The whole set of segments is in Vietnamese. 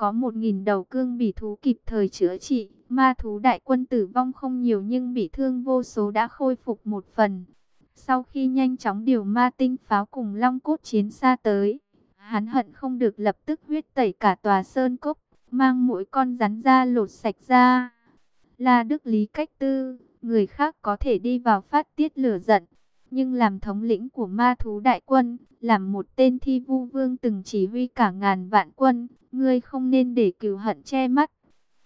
có một nghìn đầu cương bỉ thú kịp thời chữa trị. Ma thú đại quân tử vong không nhiều nhưng bị thương vô số đã khôi phục một phần. Sau khi nhanh chóng điều ma tinh pháo cùng long cốt chiến xa tới, hắn hận không được lập tức huyết tẩy cả tòa sơn cốc, mang mỗi con rắn ra lột sạch ra. La Đức Lý cách tư, người khác có thể đi vào phát tiết lửa giận, nhưng làm thống lĩnh của ma thú đại quân, làm một tên thi vu vương từng chỉ huy cả ngàn vạn quân, ngươi không nên để cừu hận che mắt.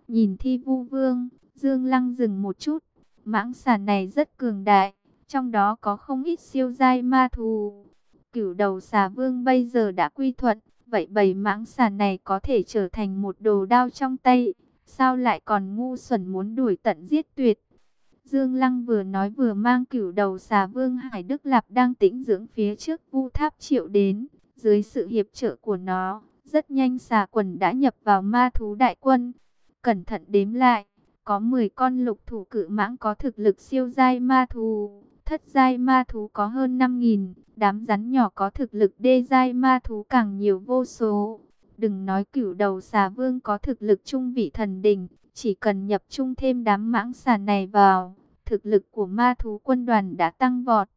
Nhìn thi vu vương, Dương Lăng dừng một chút, mãng xà này rất cường đại, trong đó có không ít siêu giai ma thú. Cửu đầu xà vương bây giờ đã quy thuận, vậy bầy mãng xà này có thể trở thành một đồ đao trong tay, sao lại còn ngu xuẩn muốn đuổi tận giết tuyệt. Dương Lăng vừa nói vừa mang cửu đầu xà vương Hải Đức Lạp đang tĩnh dưỡng phía trước vu tháp triệu đến. Dưới sự hiệp trợ của nó, rất nhanh xà quần đã nhập vào ma thú đại quân. Cẩn thận đếm lại, có 10 con lục thủ cự mãng có thực lực siêu giai ma thú. Thất giai ma thú có hơn 5.000, đám rắn nhỏ có thực lực đê giai ma thú càng nhiều vô số. Đừng nói cửu đầu xà vương có thực lực trung vị thần đỉnh, chỉ cần nhập trung thêm đám mãng xà này vào, thực lực của ma thú quân đoàn đã tăng vọt.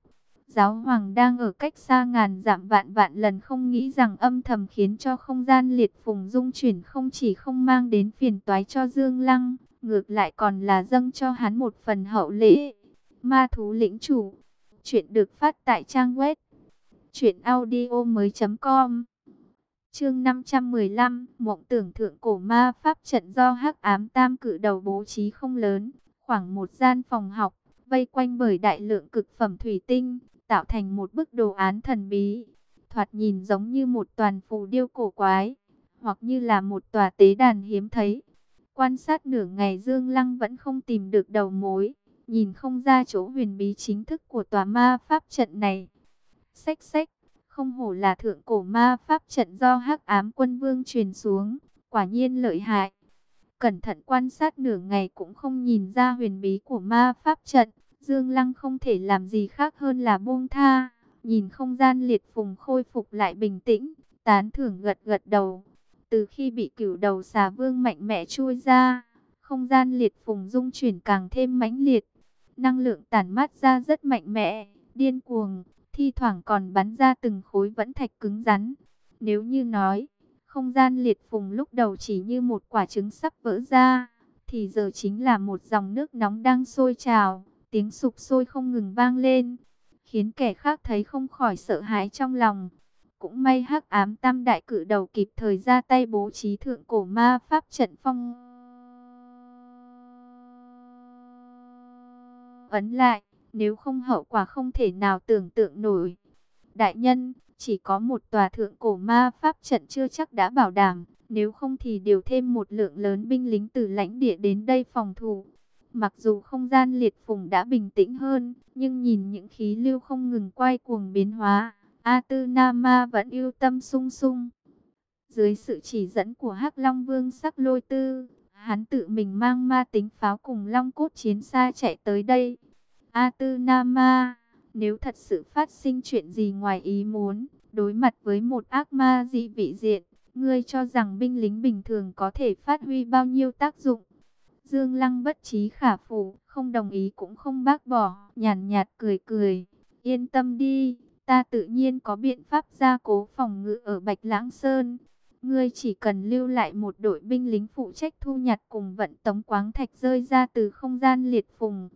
Giáo hoàng đang ở cách xa ngàn giảm vạn vạn lần không nghĩ rằng âm thầm khiến cho không gian liệt phùng dung chuyển không chỉ không mang đến phiền toái cho Dương Lăng, ngược lại còn là dâng cho hắn một phần hậu lễ. Ma thú lĩnh chủ, chuyện được phát tại trang web audio mới.com Chương 515, mộng tưởng thượng cổ ma pháp trận do hắc ám tam cử đầu bố trí không lớn, khoảng một gian phòng học, vây quanh bởi đại lượng cực phẩm thủy tinh, tạo thành một bức đồ án thần bí. Thoạt nhìn giống như một toàn phù điêu cổ quái, hoặc như là một tòa tế đàn hiếm thấy. Quan sát nửa ngày Dương Lăng vẫn không tìm được đầu mối, nhìn không ra chỗ huyền bí chính thức của tòa ma pháp trận này. Xách xách, không hổ là thượng cổ ma pháp trận do hắc ám quân vương truyền xuống, quả nhiên lợi hại. Cẩn thận quan sát nửa ngày cũng không nhìn ra huyền bí của ma pháp trận, Dương Lăng không thể làm gì khác hơn là buông tha, nhìn không gian liệt phùng khôi phục lại bình tĩnh, tán thưởng gật gật đầu. Từ khi bị cửu đầu xà vương mạnh mẽ chui ra, không gian liệt phùng dung chuyển càng thêm mãnh liệt, năng lượng tản mát ra rất mạnh mẽ, điên cuồng, thi thoảng còn bắn ra từng khối vẫn thạch cứng rắn. Nếu như nói, không gian liệt phùng lúc đầu chỉ như một quả trứng sắp vỡ ra, thì giờ chính là một dòng nước nóng đang sôi trào, tiếng sụp sôi không ngừng vang lên, khiến kẻ khác thấy không khỏi sợ hãi trong lòng. Cũng may hắc ám tam đại cử đầu kịp thời ra tay bố trí thượng cổ ma pháp trận phong. Ấn lại, nếu không hậu quả không thể nào tưởng tượng nổi. Đại nhân, chỉ có một tòa thượng cổ ma pháp trận chưa chắc đã bảo đảm, nếu không thì điều thêm một lượng lớn binh lính từ lãnh địa đến đây phòng thủ. Mặc dù không gian liệt phùng đã bình tĩnh hơn, nhưng nhìn những khí lưu không ngừng quay cuồng biến hóa, A Tư Nama vẫn yêu tâm sung sung. Dưới sự chỉ dẫn của Hắc Long Vương Sắc Lôi Tư, hắn tự mình mang ma tính pháo cùng Long Cốt chiến xa chạy tới đây. A Tư Nama nếu thật sự phát sinh chuyện gì ngoài ý muốn, đối mặt với một ác ma dị vị diện, ngươi cho rằng binh lính bình thường có thể phát huy bao nhiêu tác dụng? Dương Lăng bất trí khả phủ, không đồng ý cũng không bác bỏ, nhàn nhạt cười cười. Yên tâm đi, ta tự nhiên có biện pháp gia cố phòng ngự ở Bạch Lãng Sơn. Ngươi chỉ cần lưu lại một đội binh lính phụ trách thu nhặt cùng vận tống quáng thạch rơi ra từ không gian liệt phùng.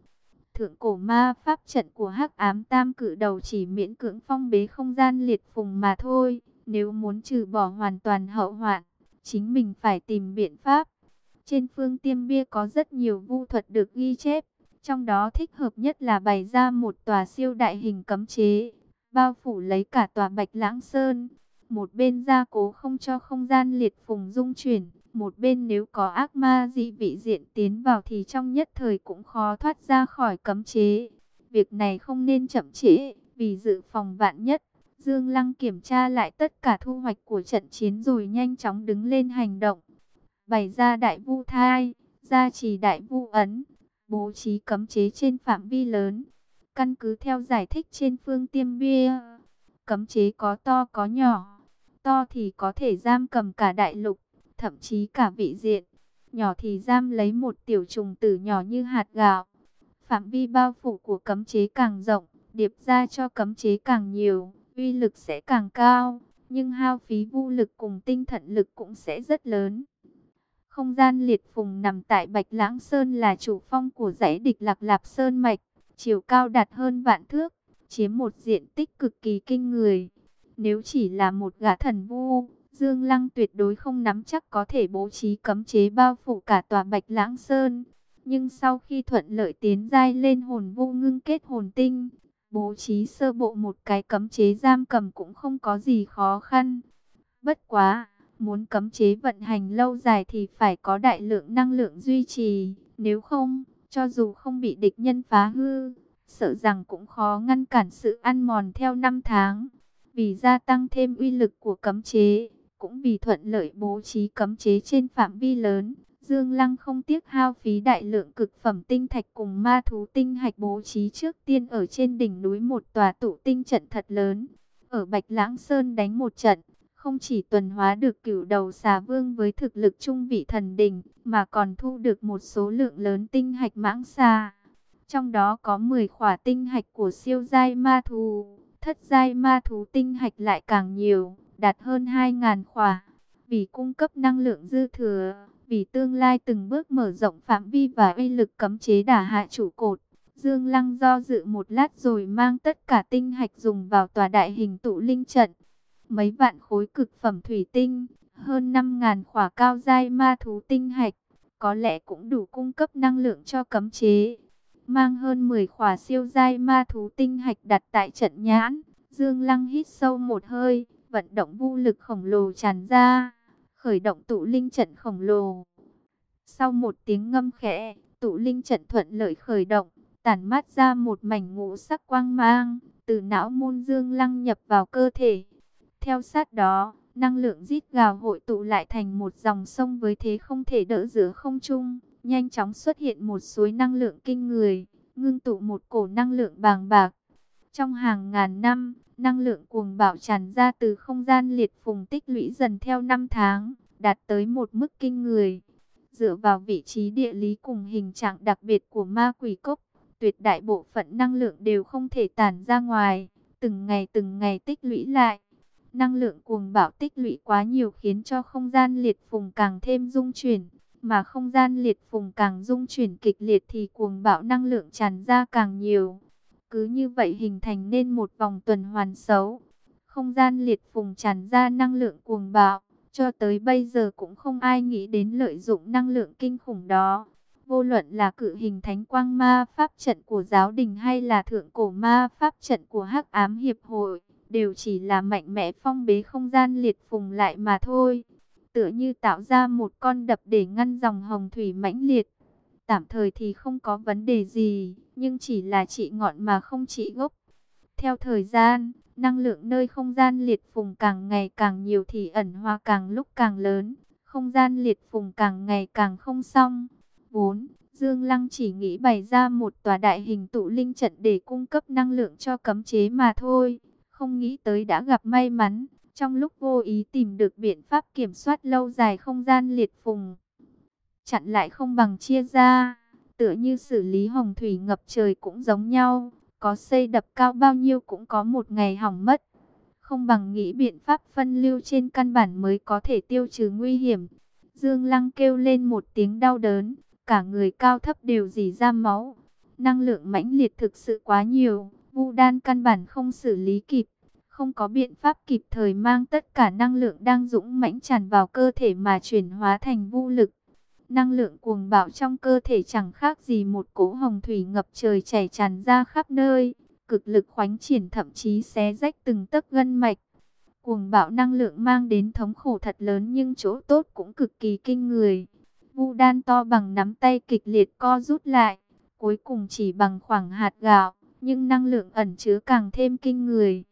Thượng cổ ma pháp trận của hắc ám tam cự đầu chỉ miễn cưỡng phong bế không gian liệt phùng mà thôi. Nếu muốn trừ bỏ hoàn toàn hậu hoạn, chính mình phải tìm biện pháp. Trên phương tiêm bia có rất nhiều vu thuật được ghi chép. Trong đó thích hợp nhất là bày ra một tòa siêu đại hình cấm chế, bao phủ lấy cả tòa Bạch Lãng Sơn. Một bên gia cố không cho không gian liệt phùng dung chuyển, một bên nếu có ác ma dị vị diện tiến vào thì trong nhất thời cũng khó thoát ra khỏi cấm chế. Việc này không nên chậm trễ, vì dự phòng vạn nhất. Dương Lăng kiểm tra lại tất cả thu hoạch của trận chiến rồi nhanh chóng đứng lên hành động. Bày ra đại vu thai, gia trì đại vu ấn, bố trí cấm chế trên phạm vi lớn. Căn cứ theo giải thích trên phương tiêm bia, cấm chế có to có nhỏ. To thì có thể giam cầm cả đại lục, thậm chí cả vị diện. Nhỏ thì giam lấy một tiểu trùng tử nhỏ như hạt gạo. Phạm vi bao phủ của cấm chế càng rộng, điệp ra cho cấm chế càng nhiều, uy lực sẽ càng cao, nhưng hao phí vô lực cùng tinh thần lực cũng sẽ rất lớn. Không gian liệt phùng nằm tại Bạch Lãng Sơn là chủ phong của dãy địch lạc lạp Sơn Mạch, chiều cao đạt hơn vạn thước, chiếm một diện tích cực kỳ kinh người. Nếu chỉ là một gã thần vu, Dương Lăng tuyệt đối không nắm chắc có thể bố trí cấm chế bao phủ cả tòa Bạch Lãng Sơn. Nhưng sau khi thuận lợi tiến giai lên hồn vô ngưng kết hồn tinh, bố trí sơ bộ một cái cấm chế giam cầm cũng không có gì khó khăn. Bất quá, muốn cấm chế vận hành lâu dài thì phải có đại lượng năng lượng duy trì, nếu không, cho dù không bị địch nhân phá hư, sợ rằng cũng khó ngăn cản sự ăn mòn theo năm tháng. Vì gia tăng thêm uy lực của cấm chế, cũng vì thuận lợi bố trí cấm chế trên phạm vi lớn, Dương Lăng không tiếc hao phí đại lượng cực phẩm tinh thạch cùng ma thú tinh hạch bố trí trước tiên ở trên đỉnh núi một tòa tụ tinh trận thật lớn. Ở Bạch Lãng Sơn đánh một trận, không chỉ tuần hóa được cửu đầu xà vương với thực lực trung vị thần đỉnh, mà còn thu được một số lượng lớn tinh hạch mãng xà. Trong đó có 10 khỏa tinh hạch của siêu giai ma thú, thất giai ma thú tinh hạch lại càng nhiều, đạt hơn 2.000 khỏa. Vì cung cấp năng lượng dư thừa, vì tương lai từng bước mở rộng phạm vi và uy lực cấm chế đả hạ chủ cột. Dương Lăng do dự một lát rồi mang tất cả tinh hạch dùng vào tòa đại hình tụ linh trận. Mấy vạn khối cực phẩm thủy tinh, hơn 5.000 khỏa cao giai ma thú tinh hạch, có lẽ cũng đủ cung cấp năng lượng cho cấm chế. Mang hơn 10 khỏa siêu giai ma thú tinh hạch đặt tại trận nhãn, Dương Lăng hít sâu một hơi, vận động vô lực khổng lồ tràn ra khởi động tụ linh trận khổng lồ. Sau một tiếng ngâm khẽ, tụ linh trận thuận lợi khởi động, tản mát ra một mảnh ngũ sắc quang mang, từ não môn dương lăng nhập vào cơ thể. Theo sát đó, năng lượng rít gào hội tụ lại thành một dòng sông với thế không thể đỡ giữa không trung, nhanh chóng xuất hiện một suối năng lượng kinh người, ngưng tụ một cổ năng lượng bàng bạc. Trong hàng ngàn năm, Năng lượng cuồng bạo tràn ra từ không gian liệt phùng tích lũy dần theo năm tháng, đạt tới một mức kinh người. Dựa vào vị trí địa lý cùng hình trạng đặc biệt của ma quỷ cốc, tuyệt đại bộ phận năng lượng đều không thể tản ra ngoài, từng ngày từng ngày tích lũy lại. Năng lượng cuồng bạo tích lũy quá nhiều khiến cho không gian liệt phùng càng thêm dung chuyển, mà không gian liệt phùng càng dung chuyển kịch liệt thì cuồng bạo năng lượng tràn ra càng nhiều. Cứ như vậy hình thành nên một vòng tuần hoàn xấu. Không gian liệt phùng tràn ra năng lượng cuồng bạo. Cho tới bây giờ cũng không ai nghĩ đến lợi dụng năng lượng kinh khủng đó. Vô luận là cự hình thánh quang ma pháp trận của giáo đình hay là thượng cổ ma pháp trận của hắc ám hiệp hội. Đều chỉ là mạnh mẽ phong bế không gian liệt phùng lại mà thôi. Tựa như tạo ra một con đập để ngăn dòng hồng thủy mãnh liệt Tạm thời thì không có vấn đề gì, nhưng chỉ là trị ngọn mà không trị gốc. Theo thời gian, năng lượng nơi không gian liệt phùng càng ngày càng nhiều thì ẩn hoa càng lúc càng lớn, không gian liệt phùng càng ngày càng không xong. 4. Dương Lăng chỉ nghĩ bày ra một tòa đại hình tụ linh trận để cung cấp năng lượng cho cấm chế mà thôi, không nghĩ tới đã gặp may mắn, trong lúc vô ý tìm được biện pháp kiểm soát lâu dài không gian liệt phùng chặn lại không bằng chia ra. Tựa như xử lý hồng thủy ngập trời cũng giống nhau, có xây đập cao bao nhiêu cũng có một ngày hỏng mất. Không bằng nghĩ biện pháp phân lưu trên căn bản mới có thể tiêu trừ nguy hiểm. Dương Lăng kêu lên một tiếng đau đớn, cả người cao thấp đều dì ra máu. Năng lượng mãnh liệt thực sự quá nhiều, Vu đan căn bản không xử lý kịp, không có biện pháp kịp thời mang tất cả năng lượng đang dũng mãnh tràn vào cơ thể mà chuyển hóa thành vu lực. Năng lượng cuồng bạo trong cơ thể chẳng khác gì một cỗ hồng thủy ngập trời chảy tràn ra khắp nơi, cực lực khoánh triển thậm chí xé rách từng tấc gân mạch. Cuồng bạo năng lượng mang đến thống khổ thật lớn nhưng chỗ tốt cũng cực kỳ kinh người. Vu đan to bằng nắm tay kịch liệt co rút lại, cuối cùng chỉ bằng khoảng hạt gạo, nhưng năng lượng ẩn chứa càng thêm kinh người.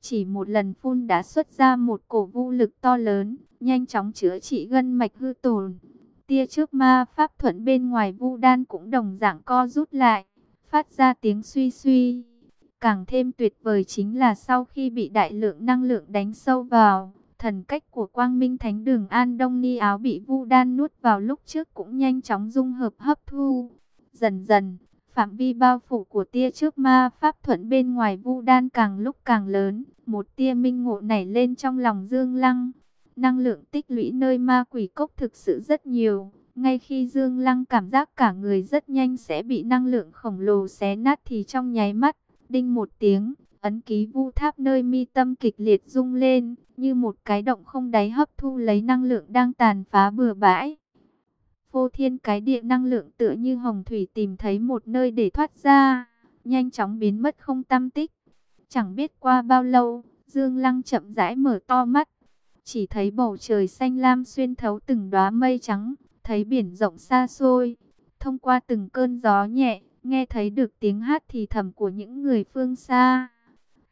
Chỉ một lần phun đã xuất ra một cổ vu lực to lớn, nhanh chóng chữa trị gân mạch hư tổn. Tia trước ma pháp thuận bên ngoài vu đan cũng đồng dạng co rút lại, phát ra tiếng suy suy. Càng thêm tuyệt vời chính là sau khi bị đại lượng năng lượng đánh sâu vào, thần cách của quang minh thánh đường An Đông Ni áo bị vu đan nuốt vào lúc trước cũng nhanh chóng dung hợp hấp thu. Dần dần, phạm vi bao phủ của tia trước ma pháp thuận bên ngoài vu đan càng lúc càng lớn. Một tia minh ngộ nảy lên trong lòng Dương Lăng. Năng lượng tích lũy nơi ma quỷ cốc thực sự rất nhiều. Ngay khi Dương Lăng cảm giác cả người rất nhanh sẽ bị năng lượng khổng lồ xé nát thì trong nháy mắt, đinh một tiếng, ấn ký vu tháp nơi mi tâm kịch liệt rung lên, như một cái động không đáy hấp thu lấy năng lượng đang tàn phá bừa bãi. Phô thiên cái địa năng lượng tựa như hồng thủy tìm thấy một nơi để thoát ra, nhanh chóng biến mất không tâm tích. Chẳng biết qua bao lâu, Dương Lăng chậm rãi mở to mắt, chỉ thấy bầu trời xanh lam xuyên thấu từng đóa mây trắng, thấy biển rộng xa xôi, thông qua từng cơn gió nhẹ, nghe thấy được tiếng hát thì thầm của những người phương xa.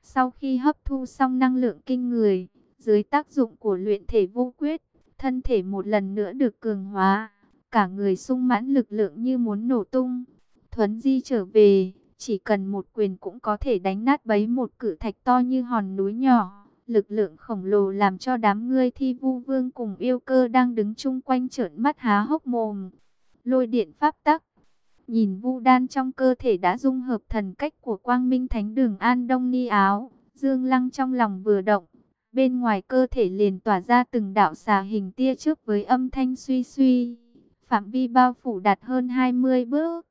Sau khi hấp thu xong năng lượng kinh người, dưới tác dụng của luyện thể vô quyết, thân thể một lần nữa được cường hóa, cả người sung mãn lực lượng như muốn nổ tung. Thuấn di trở về, chỉ cần một quyền cũng có thể đánh nát bấy một cử thạch to như hòn núi nhỏ. Lực lượng khổng lồ làm cho đám ngươi thi vu vương cùng yêu cơ đang đứng chung quanh trợn mắt há hốc mồm. Lôi điện pháp tắc. Nhìn vu đan trong cơ thể đã dung hợp thần cách của quang minh thánh đường An Đông Ni áo. Dương Lăng trong lòng vừa động. Bên ngoài cơ thể liền tỏa ra từng đạo xà hình tia trước với âm thanh suy suy. Phạm vi bao phủ đạt hơn 20 bước.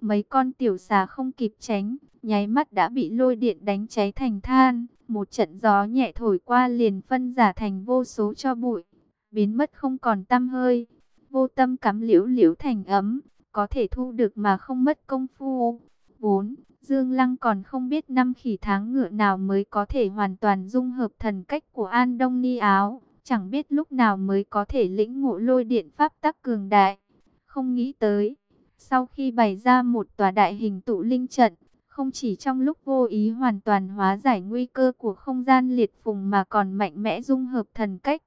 Mấy con tiểu xà không kịp tránh, nháy mắt đã bị lôi điện đánh cháy thành than. Một trận gió nhẹ thổi qua liền phân giả thành vô số cho bụi, biến mất không còn tăm hơi. Vô tâm cắm liễu liễu thành ấm, có thể thu được mà không mất công phu. 4. Dương Lăng còn không biết năm khỉ tháng ngựa nào mới có thể hoàn toàn dung hợp thần cách của An Đông Ni áo. Chẳng biết lúc nào mới có thể lĩnh ngộ lôi điện pháp tắc cường đại. Không nghĩ tới, sau khi bày ra một tòa đại hình tụ linh trận, không chỉ trong lúc vô ý hoàn toàn hóa giải nguy cơ của không gian liệt phùng mà còn mạnh mẽ dung hợp thần cách.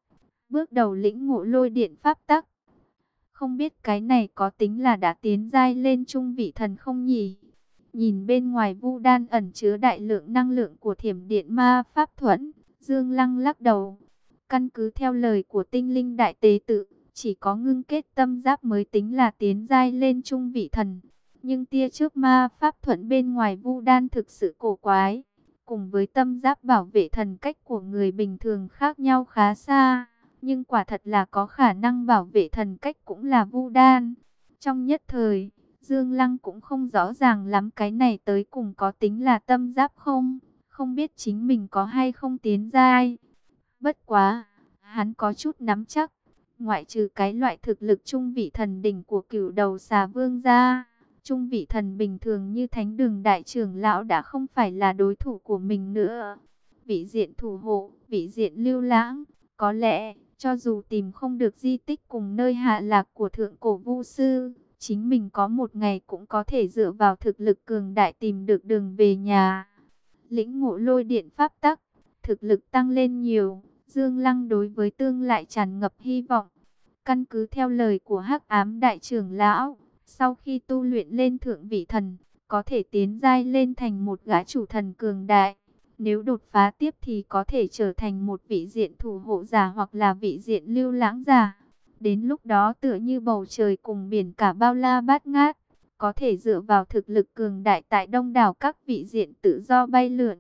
Bước đầu lĩnh ngộ lôi điện pháp tắc. Không biết cái này có tính là đã tiến giai lên trung vị thần không nhỉ? Nhìn bên ngoài vu đan ẩn chứa đại lượng năng lượng của thiểm điện ma pháp thuẫn, Dương Lăng lắc đầu. Căn cứ theo lời của tinh linh đại tế tự, chỉ có ngưng kết tâm giáp mới tính là tiến giai lên trung vị thần. Nhưng tia trước ma pháp thuận bên ngoài vu đan thực sự cổ quái. Cùng với tâm giáp bảo vệ thần cách của người bình thường khác nhau khá xa. Nhưng quả thật là có khả năng bảo vệ thần cách cũng là vu đan. Trong nhất thời, Dương Lăng cũng không rõ ràng lắm cái này tới cùng có tính là tâm giáp không. Không biết chính mình có hay không tiến giai. Bất quá, hắn có chút nắm chắc. Ngoại trừ cái loại thực lực trung vị thần đỉnh của cửu đầu xà vương ra Trung vị thần bình thường như thánh đường đại trưởng lão đã không phải là đối thủ của mình nữa. Vị diện thủ hộ, vị diện lưu lãng, có lẽ cho dù tìm không được di tích cùng nơi hạ lạc của thượng cổ vu sư, chính mình có một ngày cũng có thể dựa vào thực lực cường đại tìm được đường về nhà. Lĩnh ngộ lôi điện pháp tắc, thực lực tăng lên nhiều, Dương Lăng đối với tương lại tràn ngập hy vọng. Căn cứ theo lời của Hắc Ám đại trưởng lão, sau khi tu luyện lên thượng vị thần, có thể tiến giai lên thành một gã chủ thần cường đại. Nếu đột phá tiếp thì có thể trở thành một vị diện thủ hộ giả hoặc là vị diện lưu lãng giả. Đến lúc đó tựa như bầu trời cùng biển cả bao la bát ngát, có thể dựa vào thực lực cường đại tại đông đảo các vị diện tự do bay lượn.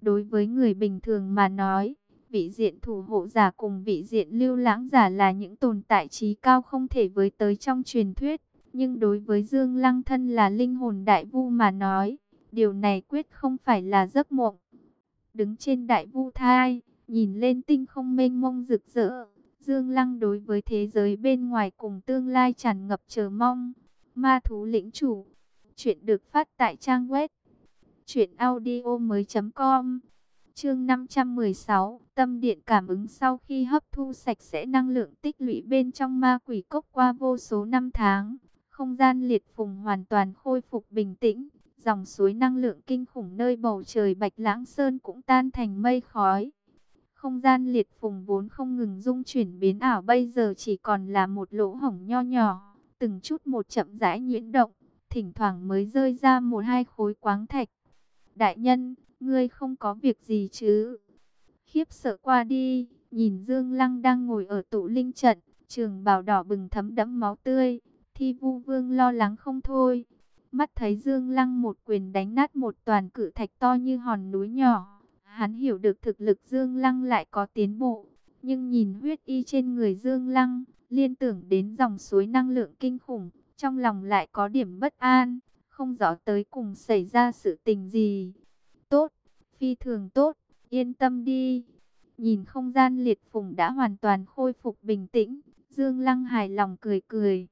Đối với người bình thường mà nói, vị diện thủ hộ giả cùng vị diện lưu lãng giả là những tồn tại trí cao không thể với tới trong truyền thuyết. Nhưng đối với Dương Lăng thân là linh hồn đại vu mà nói, điều này quyết không phải là giấc mộng. Đứng trên đại vu thai, nhìn lên tinh không mênh mông rực rỡ, Dương Lăng đối với thế giới bên ngoài cùng tương lai tràn ngập chờ mong. Ma thú lĩnh chủ, chuyện được phát tại trang web truyệnaudiomoi.com. Chương 516, tâm điện cảm ứng sau khi hấp thu sạch sẽ năng lượng tích lũy bên trong ma quỷ cốc qua vô số năm tháng, không gian liệt phùng hoàn toàn khôi phục bình tĩnh, dòng suối năng lượng kinh khủng nơi bầu trời Bạch Lãng Sơn cũng tan thành mây khói. Không gian liệt phùng vốn không ngừng dung chuyển biến ảo bây giờ chỉ còn là một lỗ hổng nho nhỏ, từng chút một chậm rãi nhuyễn động, thỉnh thoảng mới rơi ra một hai khối quáng thạch. Đại nhân, ngươi không có việc gì chứ? Khiếp sợ qua đi, Nhìn Dương Lăng đang ngồi ở tụ linh trận, trường bào đỏ bừng thấm đẫm máu tươi, thi vu vương lo lắng không thôi. Mắt thấy Dương Lăng một quyền đánh nát một toàn cự thạch to như hòn núi nhỏ. Hắn hiểu được thực lực Dương Lăng lại có tiến bộ. Nhưng nhìn huyết y trên người Dương Lăng, liên tưởng đến dòng suối năng lượng kinh khủng. Trong lòng lại có điểm bất an, không rõ tới cùng xảy ra sự tình gì. Tốt, phi thường tốt, yên tâm đi. Nhìn không gian liệt phùng đã hoàn toàn khôi phục bình tĩnh, Dương Lăng hài lòng cười cười.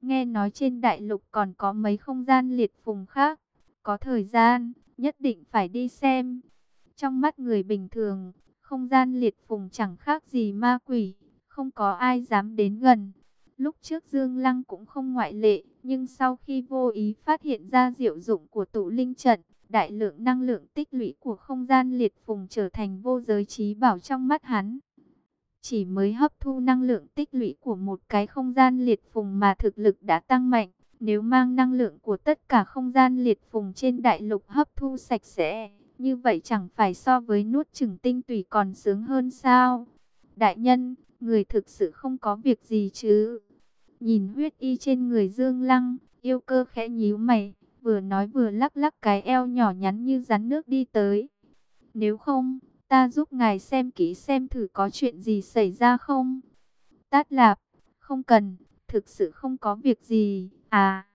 Nghe nói trên đại lục còn có mấy không gian liệt phùng khác, có thời gian, nhất định phải đi xem. Trong mắt người bình thường, không gian liệt phùng chẳng khác gì ma quỷ, không có ai dám đến gần. Lúc trước Dương Lăng cũng không ngoại lệ, nhưng sau khi vô ý phát hiện ra diệu dụng của tụ linh trận, đại lượng năng lượng tích lũy của không gian liệt phùng trở thành vô giới trí bảo trong mắt hắn. Chỉ mới hấp thu năng lượng tích lũy của một cái không gian liệt phùng mà thực lực đã tăng mạnh. Nếu mang năng lượng của tất cả không gian liệt phùng trên đại lục hấp thu sạch sẽ, như vậy chẳng phải so với nuốt chừng tinh tùy còn sướng hơn sao? Đại nhân, người thực sự không có việc gì chứ? Nhìn huyết y trên người Dương Lăng, yêu cơ khẽ nhíu mày, vừa nói vừa lắc lắc cái eo nhỏ nhắn như rắn nước đi tới. Nếu không, ta giúp ngài xem kỹ xem thử có chuyện gì xảy ra không? Tát lạp, không cần, thực sự không có việc gì. À,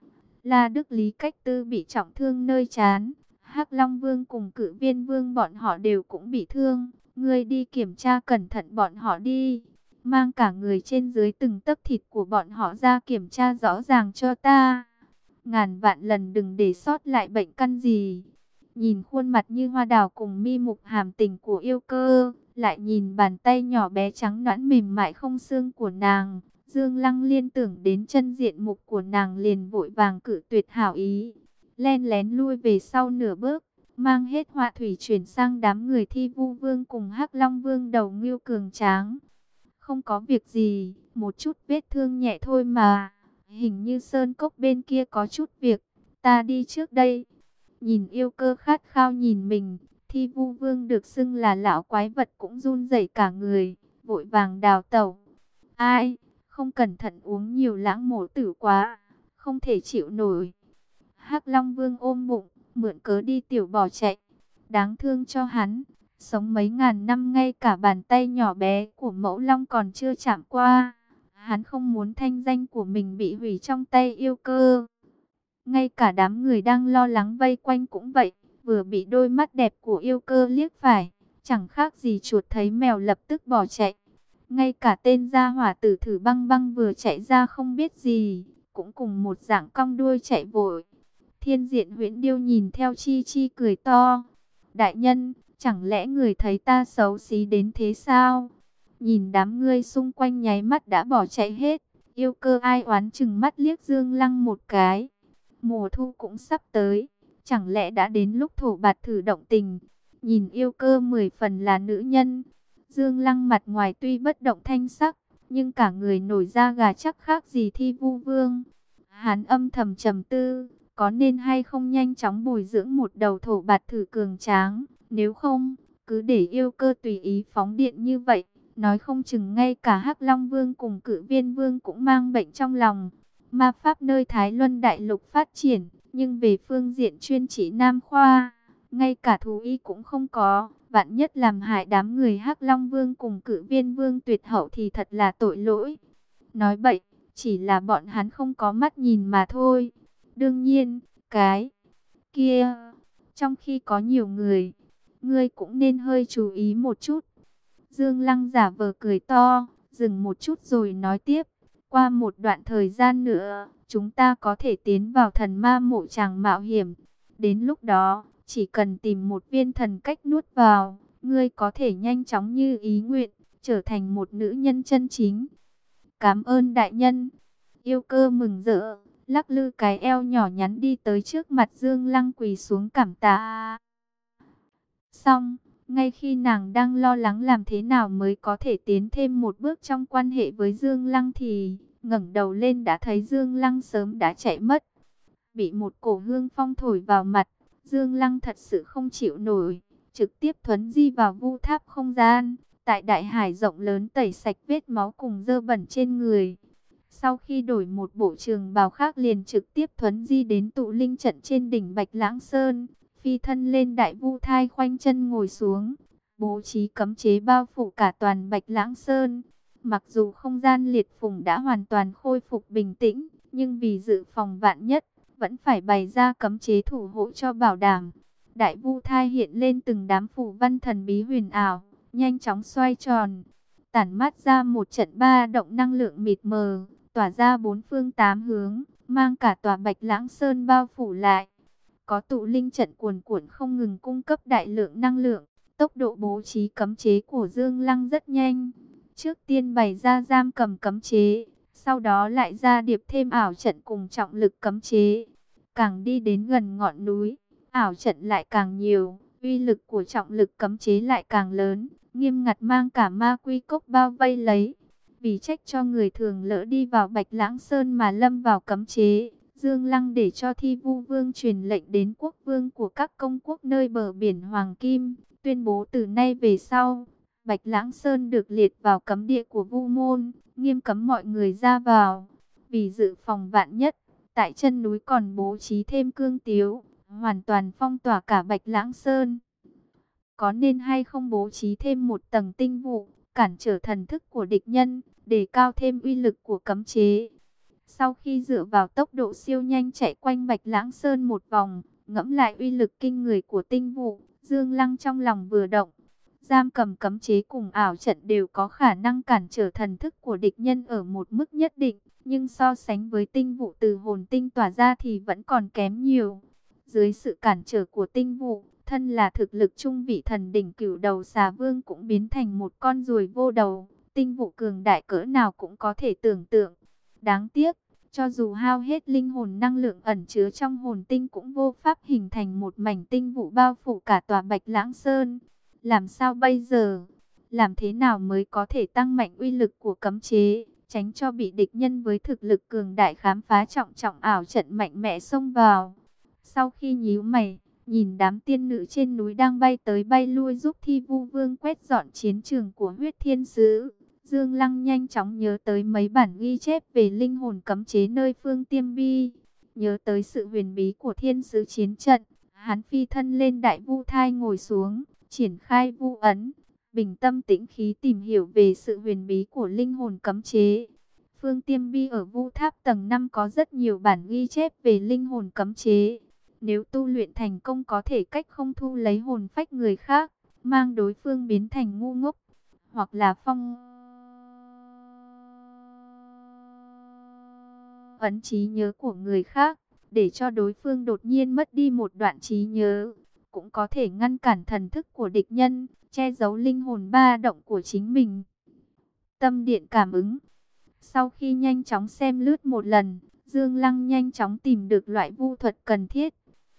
la Đức Lý Cách Tư bị trọng thương nơi chán. hắc Long Vương cùng cử viên Vương bọn họ đều cũng bị thương. Ngươi đi kiểm tra cẩn thận bọn họ đi. Mang cả người trên dưới từng tấc thịt của bọn họ ra kiểm tra rõ ràng cho ta. Ngàn vạn lần đừng để sót lại bệnh căn gì. Nhìn khuôn mặt như hoa đào cùng mi mục hàm tình của yêu cơ, lại nhìn bàn tay nhỏ bé trắng nõn mềm mại không xương của nàng. Dương Lăng liên tưởng đến chân diện mục của nàng liền vội vàng cử tuyệt hảo ý. Len lén lui về sau nửa bước, mang hết họa thủy chuyển sang đám người thi vu vương cùng hắc long vương đầu ngưu cường tráng. Không có việc gì, một chút vết thương nhẹ thôi mà. Hình như sơn cốc bên kia có chút việc, ta đi trước đây. Nhìn yêu cơ khát khao nhìn mình, thi vu vương được xưng là lão quái vật cũng run rẩy cả người, vội vàng đào tẩu. Ai, không cẩn thận uống nhiều lãng mổ tử quá, không thể chịu nổi. hắc Long Vương ôm bụng, mượn cớ đi tiểu bỏ chạy. Đáng thương cho hắn, sống mấy ngàn năm ngay cả bàn tay nhỏ bé của mẫu long còn chưa chạm qua. Hắn không muốn thanh danh của mình bị hủy trong tay yêu cơ. Ngay cả đám người đang lo lắng vây quanh cũng vậy, vừa bị đôi mắt đẹp của yêu cơ liếc phải, chẳng khác gì chuột thấy mèo lập tức bỏ chạy. Ngay cả tên gia hỏa tử thử băng băng vừa chạy ra không biết gì, cũng cùng một dạng cong đuôi chạy vội. Thiên diện huyễn điêu nhìn theo chi chi cười to. Đại nhân, chẳng lẽ người thấy ta xấu xí đến thế sao? Nhìn đám ngươi xung quanh nháy mắt đã bỏ chạy hết. Yêu cơ ai oán chừng mắt liếc Dương Lăng một cái. Mùa thu cũng sắp tới. Chẳng lẽ đã đến lúc thổ bạt thử động tình. Nhìn yêu cơ mười phần là nữ nhân. Dương Lăng mặt ngoài tuy bất động thanh sắc. Nhưng cả người nổi da gà chắc khác gì thi vu vương. Hán âm thầm trầm tư. Có nên hay không nhanh chóng bồi dưỡng một đầu thổ bạt thử cường tráng. Nếu không, cứ để yêu cơ tùy ý phóng điện như vậy Nói không chừng ngay cả hắc Long Vương cùng cự viên Vương cũng mang bệnh trong lòng. Ma Pháp nơi Thái Luân Đại Lục phát triển, nhưng về phương diện chuyên chỉ Nam Khoa, ngay cả thú y cũng không có. Vạn nhất làm hại đám người hắc Long Vương cùng cử viên Vương tuyệt hậu thì thật là tội lỗi. Nói bậy, chỉ là bọn hắn không có mắt nhìn mà thôi. Đương nhiên, cái kia, trong khi có nhiều người, ngươi cũng nên hơi chú ý một chút. Dương Lăng giả vờ cười to, dừng một chút rồi nói tiếp. Qua một đoạn thời gian nữa, chúng ta có thể tiến vào thần ma mộ tràng mạo hiểm. Đến lúc đó, chỉ cần tìm một viên thần cách nuốt vào, ngươi có thể nhanh chóng như ý nguyện, trở thành một nữ nhân chân chính. Cảm ơn đại nhân. Yêu cơ mừng rỡ, lắc lư cái eo nhỏ nhắn đi tới trước mặt Dương Lăng quỳ xuống cảm tạ. Xong, ngay khi nàng đang lo lắng làm thế nào mới có thể tiến thêm một bước trong quan hệ với Dương Lăng thì ngẩng đầu lên đã thấy Dương Lăng sớm đã chạy mất. Bị một cổ hương phong thổi vào mặt, Dương Lăng thật sự không chịu nổi, trực tiếp thuấn di vào vu tháp không gian, tại đại hải rộng lớn tẩy sạch vết máu cùng dơ bẩn trên người. Sau khi đổi một bộ trường bào khác liền trực tiếp thuấn di đến tụ linh trận trên đỉnh Bạch Lãng Sơn, phi thân lên đại vu thai khoanh chân ngồi xuống, bố trí cấm chế bao phủ cả toàn Bạch Lãng Sơn. Mặc dù không gian liệt phùng đã hoàn toàn khôi phục bình tĩnh, nhưng vì dự phòng vạn nhất, vẫn phải bày ra cấm chế thủ hộ cho bảo đảm. Đại vu thai hiện lên từng đám phủ văn thần bí huyền ảo, nhanh chóng xoay tròn, tản mát ra một trận ba động năng lượng mịt mờ, tỏa ra bốn phương tám hướng, mang cả tòa Bạch Lãng Sơn bao phủ lại. Có tụ linh trận cuồn cuộn không ngừng cung cấp đại lượng năng lượng, tốc độ bố trí cấm chế của Dương Lăng rất nhanh. Trước tiên bày ra giam cầm cấm chế, sau đó lại ra điệp thêm ảo trận cùng trọng lực cấm chế. Càng đi đến gần ngọn núi, ảo trận lại càng nhiều, uy lực của trọng lực cấm chế lại càng lớn, nghiêm ngặt mang cả ma quy cốc bao vây lấy. Vì trách cho người thường lỡ đi vào Bạch Lãng Sơn mà lâm vào cấm chế, Dương Lăng để cho Thi Vu Vương truyền lệnh đến quốc vương của các công quốc nơi bờ biển Hoàng Kim, tuyên bố từ nay về sau, Bạch Lãng Sơn được liệt vào cấm địa của Vu Môn, nghiêm cấm mọi người ra vào. Vì dự phòng vạn nhất, tại chân núi còn bố trí thêm cương tiếu, hoàn toàn phong tỏa cả Bạch Lãng Sơn. Có nên hay không bố trí thêm một tầng tinh vụ, cản trở thần thức của địch nhân, để cao thêm uy lực của cấm chế. Sau khi dựa vào tốc độ siêu nhanh chạy quanh Bạch Lãng Sơn một vòng, ngẫm lại uy lực kinh người của tinh vụ, Dương Lăng trong lòng vừa động. Giam cầm cấm chế cùng ảo trận đều có khả năng cản trở thần thức của địch nhân ở một mức nhất định, nhưng so sánh với tinh vụ từ hồn tinh tỏa ra thì vẫn còn kém nhiều. Dưới sự cản trở của tinh vụ, thân là thực lực trung vị thần đỉnh cửu đầu xà vương cũng biến thành một con ruồi vô đầu, tinh vụ cường đại cỡ nào cũng có thể tưởng tượng. Đáng tiếc, cho dù hao hết linh hồn năng lượng ẩn chứa trong hồn tinh cũng vô pháp hình thành một mảnh tinh vụ bao phủ cả tòa Bạch Lãng Sơn. Làm sao bây giờ? Làm thế nào mới có thể tăng mạnh uy lực của cấm chế, tránh cho bị địch nhân với thực lực cường đại khám phá trọng trọng ảo trận mạnh mẽ xông vào? Sau khi nhíu mày, nhìn đám tiên nữ trên núi đang bay tới bay lui giúp thi vu vương quét dọn chiến trường của huyết thiên sứ. Dương Lăng nhanh chóng nhớ tới mấy bản ghi chép về linh hồn cấm chế nơi phương tiêm bi. Nhớ tới sự huyền bí của thiên sứ chiến trận. Hắn phi thân lên đại vu thai ngồi xuống, triển khai vu ấn. Bình tâm tĩnh khí tìm hiểu về sự huyền bí của linh hồn cấm chế. Phương tiêm bi ở vu tháp tầng 5 có rất nhiều bản ghi chép về linh hồn cấm chế. Nếu tu luyện thành công có thể cách không thu lấy hồn phách người khác, mang đối phương biến thành ngu ngốc, hoặc là phong ấn trí nhớ của người khác, để cho đối phương đột nhiên mất đi một đoạn trí nhớ, cũng có thể ngăn cản thần thức của địch nhân, che giấu linh hồn ba động của chính mình. Tâm điện cảm ứng Sau khi nhanh chóng xem lướt một lần, Dương Lăng nhanh chóng tìm được loại vu thuật cần thiết.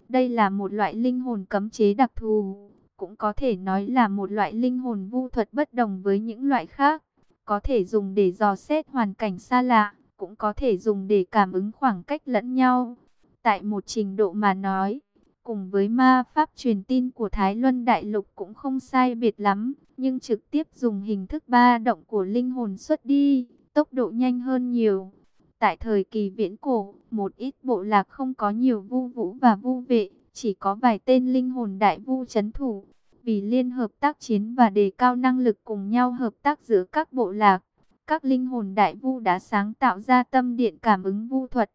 Đây là một loại linh hồn cấm chế đặc thù, cũng có thể nói là một loại linh hồn vu thuật bất đồng với những loại khác. Có thể dùng để dò xét hoàn cảnh xa lạ, cũng có thể dùng để cảm ứng khoảng cách lẫn nhau. Tại một trình độ mà nói, cùng với ma pháp truyền tin của Thái Luân Đại Lục cũng không sai biệt lắm, nhưng trực tiếp dùng hình thức ba động của linh hồn xuất đi, tốc độ nhanh hơn nhiều. Tại thời kỳ viễn cổ, một ít bộ lạc không có nhiều vu vũ và vu vệ, chỉ có vài tên linh hồn đại vu chấn thủ. Vì liên hợp tác chiến và đề cao năng lực cùng nhau hợp tác giữa các bộ lạc, các linh hồn đại vu đã sáng tạo ra tâm điện cảm ứng vu thuật.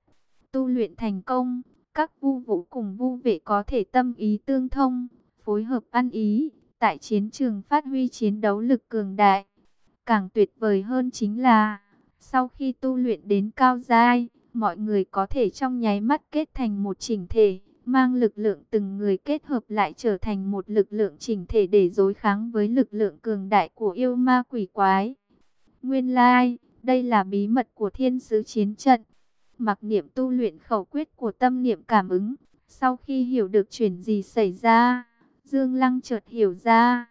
Tu luyện thành công, các vu vũ cùng vu vệ có thể tâm ý tương thông, phối hợp ăn ý, tại chiến trường phát huy chiến đấu lực cường đại. Càng tuyệt vời hơn chính là, sau khi tu luyện đến cao giai, mọi người có thể trong nháy mắt kết thành một chỉnh thể, mang lực lượng từng người kết hợp lại trở thành một lực lượng chỉnh thể để đối kháng với lực lượng cường đại của yêu ma quỷ quái. Nguyên lai, đây là bí mật của thiên sứ chiến trận. Mặc niệm tu luyện khẩu quyết của tâm niệm cảm ứng. Sau khi hiểu được chuyện gì xảy ra, Dương Lăng chợt hiểu ra.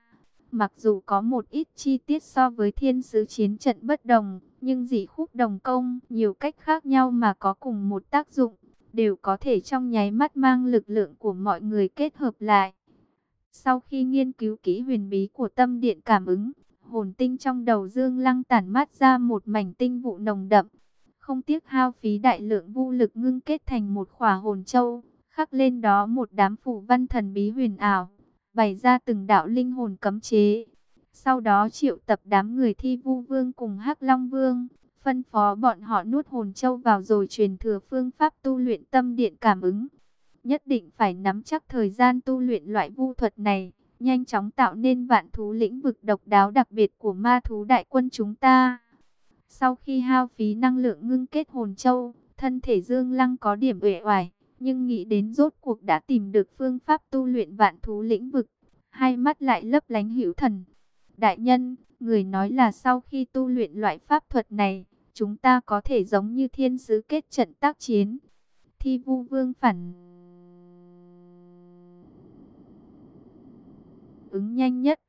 Mặc dù có một ít chi tiết so với thiên sứ chiến trận bất đồng, nhưng dị khúc đồng công, nhiều cách khác nhau mà có cùng một tác dụng, đều có thể trong nháy mắt mang lực lượng của mọi người kết hợp lại. Sau khi nghiên cứu kỹ huyền bí của tâm điện cảm ứng, Hồn tinh trong đầu Dương Lăng tản mát ra một mảnh tinh vụ nồng đậm. Không tiếc hao phí đại lượng vô lực ngưng kết thành một khỏa hồn châu, khắc lên đó một đám phủ văn thần bí huyền ảo, bày ra từng đạo linh hồn cấm chế. Sau đó triệu tập đám người thi vu vương cùng hắc Long Vương, phân phó bọn họ nuốt hồn châu vào rồi truyền thừa phương pháp tu luyện tâm điện cảm ứng. Nhất định phải nắm chắc thời gian tu luyện loại vu thuật này, nhanh chóng tạo nên vạn thú lĩnh vực độc đáo đặc biệt của ma thú đại quân chúng ta. Sau khi hao phí năng lượng ngưng kết hồn châu, thân thể Dương Lăng có điểm uể oải, nhưng nghĩ đến rốt cuộc đã tìm được phương pháp tu luyện vạn thú lĩnh vực, hai mắt lại lấp lánh hữu thần. Đại nhân, người nói là sau khi tu luyện loại pháp thuật này, chúng ta có thể giống như thiên sứ kết trận tác chiến. Thi vu vương phản ứng nhanh nhất,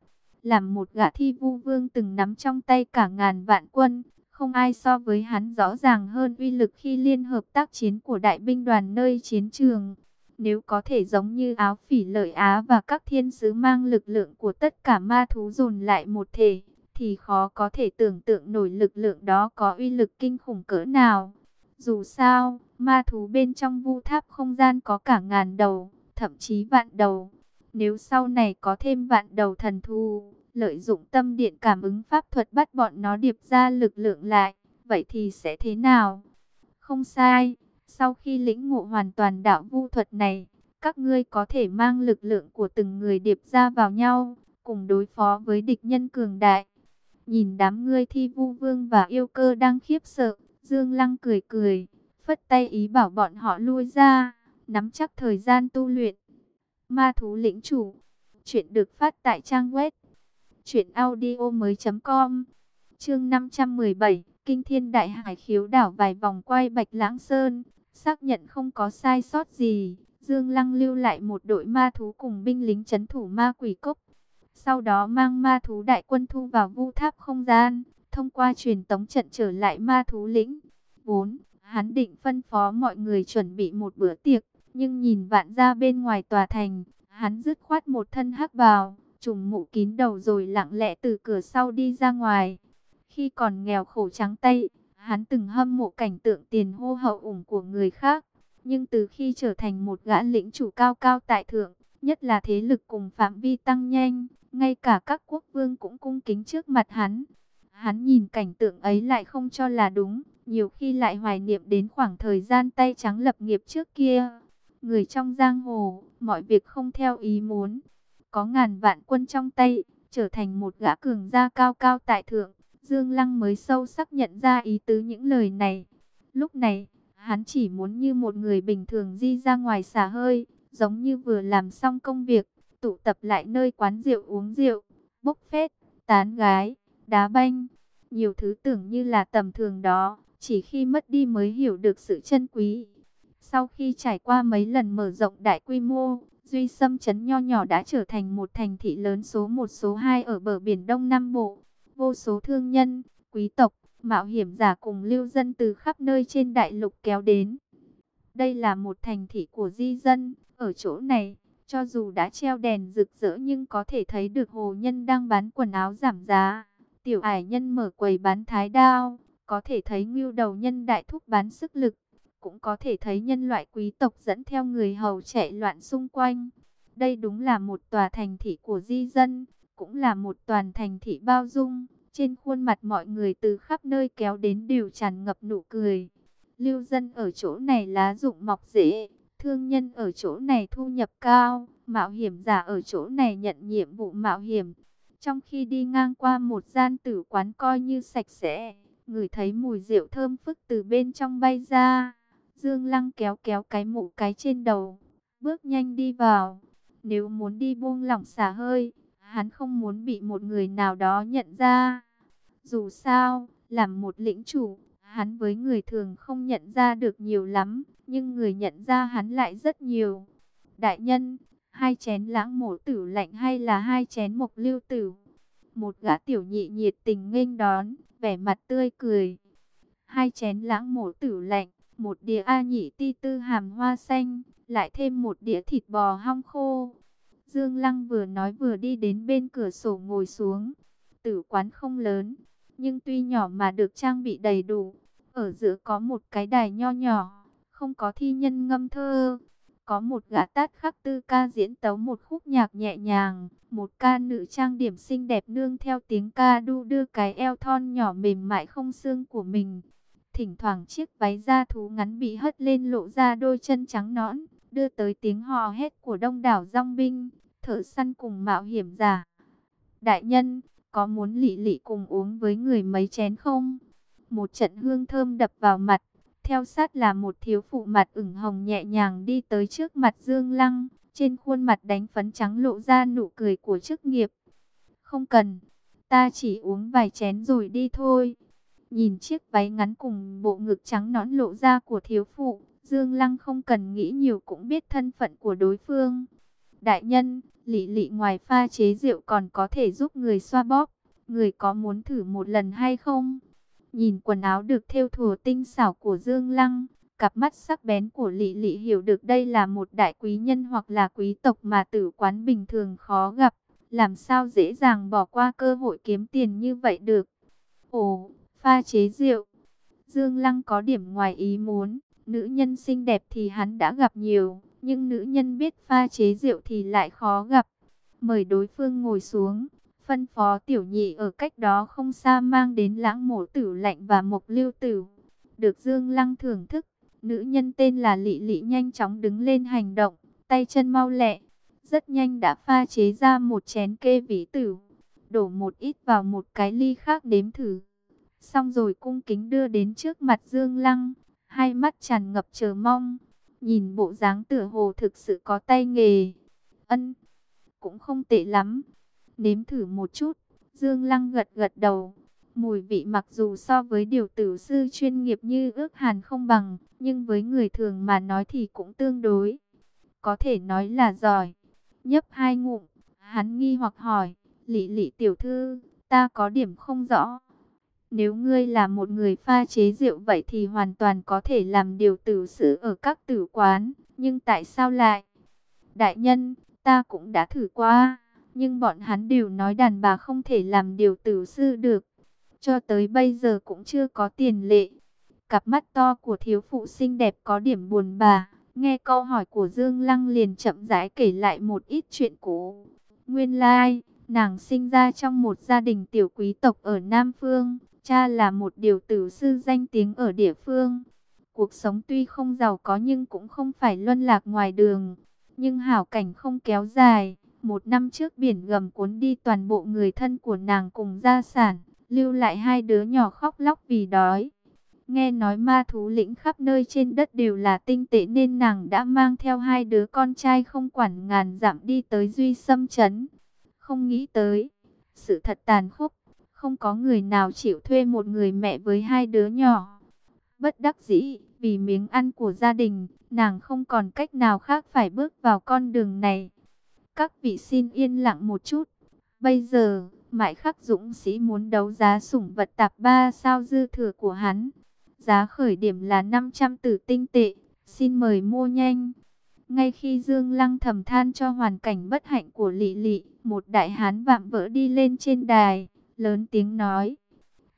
làm một gã thi vu vương từng nắm trong tay cả ngàn vạn quân, không ai so với hắn rõ ràng hơn uy lực khi liên hợp tác chiến của đại binh đoàn nơi chiến trường. Nếu có thể giống như áo phỉ lợi Á và các thiên sứ mang lực lượng của tất cả ma thú dồn lại một thể, thì khó có thể tưởng tượng nổi lực lượng đó có uy lực kinh khủng cỡ nào. Dù sao, ma thú bên trong vu tháp không gian có cả ngàn đầu, thậm chí vạn đầu. Nếu sau này có thêm vạn đầu thần thú, lợi dụng tâm điện cảm ứng pháp thuật bắt bọn nó điệp ra lực lượng lại, vậy thì sẽ thế nào? Không sai, sau khi lĩnh ngộ hoàn toàn đạo vu thuật này, các ngươi có thể mang lực lượng của từng người điệp ra vào nhau, cùng đối phó với địch nhân cường đại. Nhìn đám ngươi thi vu vương và yêu cơ đang khiếp sợ, Dương Lăng cười cười, phất tay ý bảo bọn họ lui ra, nắm chắc thời gian tu luyện. Ma thú lĩnh chủ, chuyện được phát tại trang web truyệnaudiomoi.com. Chương 517, Kinh Thiên Đại Hải khiếu đảo vài vòng quay Bạch Lãng Sơn, xác nhận không có sai sót gì, Dương Lăng lưu lại một đội ma thú cùng binh lính trấn thủ ma quỷ cốc. Sau đó mang ma thú đại quân thu vào vu tháp không gian, thông qua truyền tống trận trở lại ma thú lĩnh. 4. Hắn định phân phó mọi người chuẩn bị một bữa tiệc, nhưng nhìn vạn ra bên ngoài tòa thành, hắn dứt khoát một thân hắc bào, trùng mũ kín đầu rồi lặng lẽ từ cửa sau đi ra ngoài. Khi còn nghèo khổ trắng tay, hắn từng hâm mộ cảnh tượng tiền hô hậu ủng của người khác. Nhưng từ khi trở thành một gã lĩnh chủ cao cao tại thượng, nhất là thế lực cùng phạm vi tăng nhanh, ngay cả các quốc vương cũng cung kính trước mặt hắn. Hắn nhìn cảnh tượng ấy lại không cho là đúng, nhiều khi lại hoài niệm đến khoảng thời gian tay trắng lập nghiệp trước kia. Người trong giang hồ, mọi việc không theo ý muốn, có ngàn vạn quân trong tay, trở thành một gã cường gia cao cao tại thượng. Dương Lăng mới sâu sắc nhận ra ý tứ những lời này. Lúc này, hắn chỉ muốn như một người bình thường di ra ngoài xả hơi, giống như vừa làm xong công việc, tụ tập lại nơi quán rượu uống rượu, bốc phét, tán gái, đá banh. Nhiều thứ tưởng như là tầm thường đó, chỉ khi mất đi mới hiểu được sự chân quý. Sau khi trải qua mấy lần mở rộng đại quy mô, Duy Sâm Trấn nho nhỏ đã trở thành một thành thị lớn số 1 số 2 ở bờ biển Đông Nam Bộ. Vô số thương nhân, quý tộc, mạo hiểm giả cùng lưu dân từ khắp nơi trên đại lục kéo đến. Đây là một thành thị của di dân, ở chỗ này, cho dù đã treo đèn rực rỡ nhưng có thể thấy được hồ nhân đang bán quần áo giảm giá. Tiểu ải nhân mở quầy bán thái đao, có thể thấy ngưu đầu nhân đại thúc bán sức lực cũng có thể thấy nhân loại quý tộc dẫn theo người hầu chạy loạn xung quanh. Đây đúng là một tòa thành thị của di dân, cũng là một toàn thành thị bao dung. Trên khuôn mặt mọi người từ khắp nơi kéo đến đều tràn ngập nụ cười. Lưu dân ở chỗ này lá dụng mọc dễ thương nhân ở chỗ này thu nhập cao, mạo hiểm giả ở chỗ này nhận nhiệm vụ mạo hiểm. Trong khi đi ngang qua một gian tử quán coi như sạch sẽ, người thấy mùi rượu thơm phức từ bên trong bay ra. Dương Lăng kéo kéo cái mũ cái trên đầu, bước nhanh đi vào. Nếu muốn đi buông lỏng xả hơi, hắn không muốn bị một người nào đó nhận ra. Dù sao, làm một lĩnh chủ, hắn với người thường không nhận ra được nhiều lắm, nhưng người nhận ra hắn lại rất nhiều. Đại nhân, hai chén lãng mổ tử lạnh hay là hai chén mộc lưu tử? Một gã tiểu nhị nhiệt tình nghênh đón, vẻ mặt tươi cười. Hai chén lãng mổ tử lạnh một đĩa A nhị ti tư hàm hoa xanh, lại thêm một đĩa thịt bò hong khô. Dương Lăng vừa nói vừa đi đến bên cửa sổ ngồi xuống. tử quán không lớn, nhưng tuy nhỏ mà được trang bị đầy đủ. Ở giữa có một cái đài nho nhỏ, không có thi nhân ngâm thơ. Có một gã tát khắc tư ca diễn tấu một khúc nhạc nhẹ nhàng, một ca nữ trang điểm xinh đẹp nương theo tiếng ca đu đưa cái eo thon nhỏ mềm mại không xương của mình. Thỉnh thoảng chiếc váy da thú ngắn bị hất lên lộ ra đôi chân trắng nõn, đưa tới tiếng hò hét của đông đảo rong binh, thợ săn cùng mạo hiểm giả. Đại nhân, có muốn lị lị cùng uống với người mấy chén không? Một trận hương thơm đập vào mặt, theo sát là một thiếu phụ mặt ửng hồng nhẹ nhàng đi tới trước mặt Dương Lăng, trên khuôn mặt đánh phấn trắng lộ ra nụ cười của chức nghiệp. Không cần, ta chỉ uống vài chén rồi đi thôi. Nhìn chiếc váy ngắn cùng bộ ngực trắng nõn lộ ra của thiếu phụ, Dương Lăng không cần nghĩ nhiều cũng biết thân phận của đối phương. Đại nhân, lị lị ngoài pha chế rượu còn có thể giúp người xoa bóp. Người có muốn thử một lần hay không? Nhìn quần áo được thêu thùa tinh xảo của Dương Lăng, cặp mắt sắc bén của lị lị hiểu được đây là một đại quý nhân hoặc là quý tộc mà tử quán bình thường khó gặp. Làm sao dễ dàng bỏ qua cơ hội kiếm tiền như vậy được? Ồ, pha chế rượu. Dương Lăng có điểm ngoài ý muốn, nữ nhân xinh đẹp thì hắn đã gặp nhiều, nhưng nữ nhân biết pha chế rượu thì lại khó gặp. Mời đối phương ngồi xuống, phân phó tiểu nhị ở cách đó không xa mang đến lãng mổ tử lạnh và mộc lưu tử. Được Dương Lăng thưởng thức, nữ nhân tên là Lị Lị nhanh chóng đứng lên hành động, tay chân mau lẹ. Rất nhanh đã pha chế ra một chén kê vĩ tử, đổ một ít vào một cái ly khác đếm thử. Xong rồi cung kính đưa đến trước mặt Dương Lăng, hai mắt tràn ngập chờ mong. Nhìn bộ dáng tựa hồ thực sự có tay nghề. Ân, cũng không tệ lắm. Nếm thử một chút. Dương Lăng gật gật đầu. Mùi vị mặc dù so với điều tử sư chuyên nghiệp như ước hàn không bằng, nhưng với người thường mà nói thì cũng tương đối. Có thể nói là giỏi. Nhấp hai ngụm, hắn nghi hoặc hỏi, lị lị tiểu thư, ta có điểm không rõ. Nếu ngươi là một người pha chế rượu vậy thì hoàn toàn có thể làm điều tử sự ở các tử quán. Nhưng tại sao lại? Đại nhân, ta cũng đã thử qua. Nhưng bọn hắn đều nói đàn bà không thể làm điều tử sư được. Cho tới bây giờ cũng chưa có tiền lệ. Cặp mắt to của thiếu phụ xinh đẹp có điểm buồn bà. Nghe câu hỏi của Dương Lăng liền chậm rãi kể lại một ít chuyện cũ. Nguyên lai, like, nàng sinh ra trong một gia đình tiểu quý tộc ở Nam Phương. Cha là một điều tử sư danh tiếng ở địa phương. Cuộc sống tuy không giàu có nhưng cũng không phải luân lạc ngoài đường. Nhưng hảo cảnh không kéo dài. Một năm trước biển gầm cuốn đi toàn bộ người thân của nàng cùng gia sản. Lưu lại hai đứa nhỏ khóc lóc vì đói. Nghe nói ma thú lĩnh khắp nơi trên đất đều là tinh tệ nên nàng đã mang theo hai đứa con trai không quản ngàn dặm đi tới Duy Sâm Trấn. Không nghĩ tới, sự thật tàn khốc không có người nào chịu thuê một người mẹ với hai đứa nhỏ. Bất đắc dĩ, vì miếng ăn của gia đình, nàng không còn cách nào khác phải bước vào con đường này. Các vị xin yên lặng một chút. Bây giờ, Mại Khắc Dũng Sĩ muốn đấu giá sủng vật tạp ba sao dư thừa của hắn. Giá khởi điểm là 500 tử tinh tệ. Xin mời mua nhanh. Ngay khi Dương Lăng thầm than cho hoàn cảnh bất hạnh của Lị Lị, một đại hán vạm vỡ đi lên trên đài lớn tiếng nói.